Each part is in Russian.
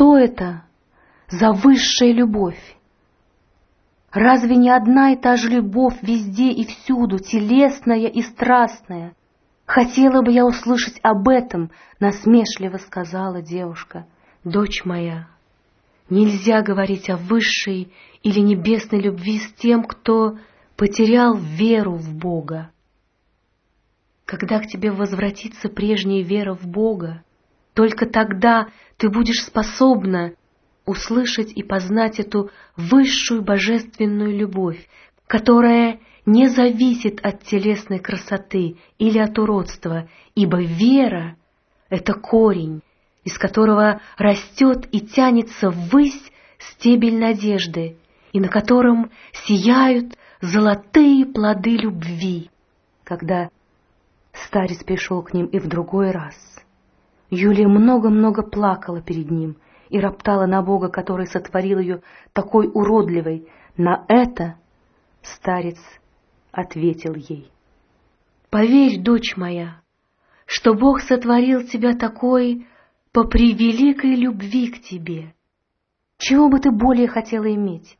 Что это за высшая любовь? Разве не одна и та же любовь везде и всюду, телесная и страстная? Хотела бы я услышать об этом, насмешливо сказала девушка. Дочь моя, нельзя говорить о высшей или небесной любви с тем, кто потерял веру в Бога. Когда к тебе возвратится прежняя вера в Бога, только тогда ты будешь способна услышать и познать эту высшую божественную любовь, которая не зависит от телесной красоты или от уродства, ибо вера — это корень, из которого растет и тянется ввысь стебель надежды, и на котором сияют золотые плоды любви. Когда старец пришел к ним и в другой раз, Юлия много-много плакала перед ним и роптала на Бога, который сотворил ее такой уродливой. На это старец ответил ей. «Поверь, дочь моя, что Бог сотворил тебя такой по превеликой любви к тебе. Чего бы ты более хотела иметь?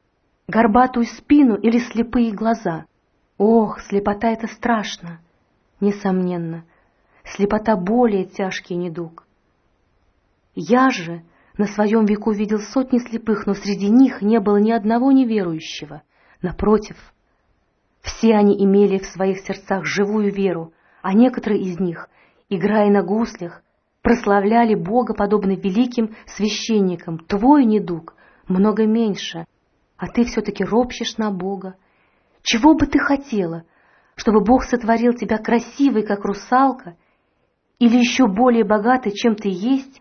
Горбатую спину или слепые глаза? Ох, слепота — это страшно, несомненно. Слепота — более тяжкий недуг. Я же на своем веку видел сотни слепых, но среди них не было ни одного неверующего. Напротив, все они имели в своих сердцах живую веру, а некоторые из них, играя на гуслях, прославляли Бога, подобно великим священникам. Твой недуг много меньше, а ты все-таки ропщешь на Бога. Чего бы ты хотела, чтобы Бог сотворил тебя красивой, как русалка, или еще более богатой, чем ты есть?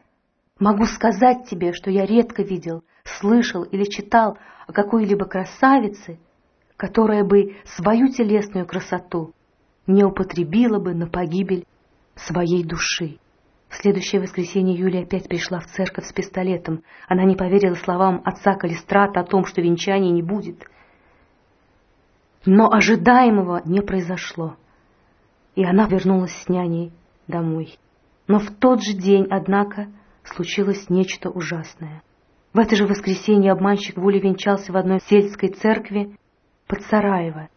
Могу сказать тебе, что я редко видел, слышал или читал о какой-либо красавице, которая бы свою телесную красоту не употребила бы на погибель своей души. В следующее воскресенье Юлия опять пришла в церковь с пистолетом. Она не поверила словам отца Калистрата о том, что венчания не будет. Но ожидаемого не произошло, и она вернулась с няней домой. Но в тот же день, однако, случилось нечто ужасное. В это же воскресенье обманщик Вули венчался в одной сельской церкви под Сараево.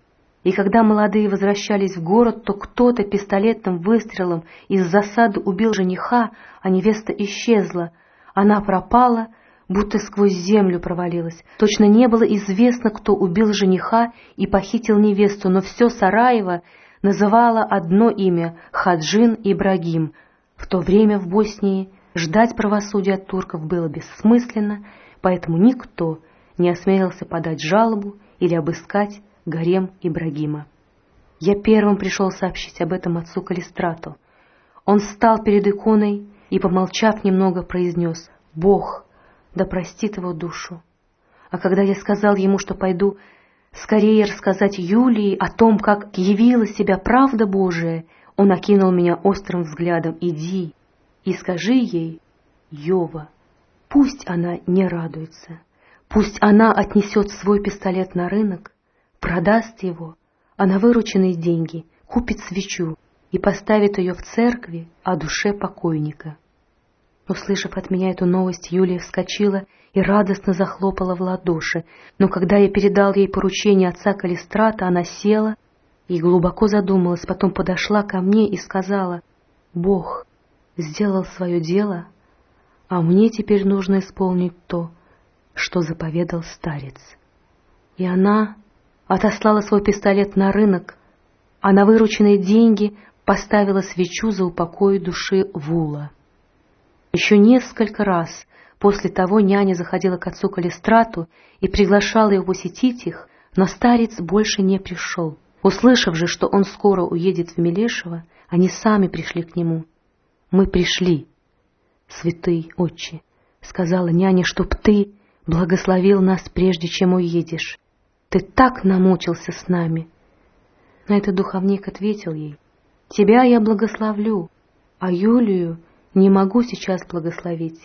И когда молодые возвращались в город, то кто-то пистолетным выстрелом из засады убил жениха, а невеста исчезла. Она пропала, будто сквозь землю провалилась. Точно не было известно, кто убил жениха и похитил невесту, но все Сараево называло одно имя — Хаджин Ибрагим. В то время в Боснии ждать правосудия от турков было бессмысленно, поэтому никто не осмелился подать жалобу или обыскать гарем Ибрагима. Я первым пришел сообщить об этом отцу Калистрату. Он встал перед иконой и, помолчав немного, произнес «Бог, да простит его душу». А когда я сказал ему, что пойду скорее рассказать Юлии о том, как явила себя правда Божия, он окинул меня острым взглядом «Иди и скажи ей, Йова, пусть она не радуется». Пусть она отнесет свой пистолет на рынок, продаст его, а на вырученные деньги купит свечу и поставит ее в церкви о душе покойника. Услышав от меня эту новость, Юлия вскочила и радостно захлопала в ладоши, но когда я передал ей поручение отца Калистрата, она села и глубоко задумалась, потом подошла ко мне и сказала, «Бог сделал свое дело, а мне теперь нужно исполнить то, что заповедал старец. И она отослала свой пистолет на рынок, а на вырученные деньги поставила свечу за упокой души Вула. Еще несколько раз после того няня заходила к отцу Калистрату и приглашала его посетить их, но старец больше не пришел. Услышав же, что он скоро уедет в Мелешево, они сами пришли к нему. «Мы пришли, святый отче», — сказала няня, — «чтоб ты благословил нас, прежде чем уедешь. Ты так намучился с нами. На это духовник ответил ей, «Тебя я благословлю, а Юлию не могу сейчас благословить.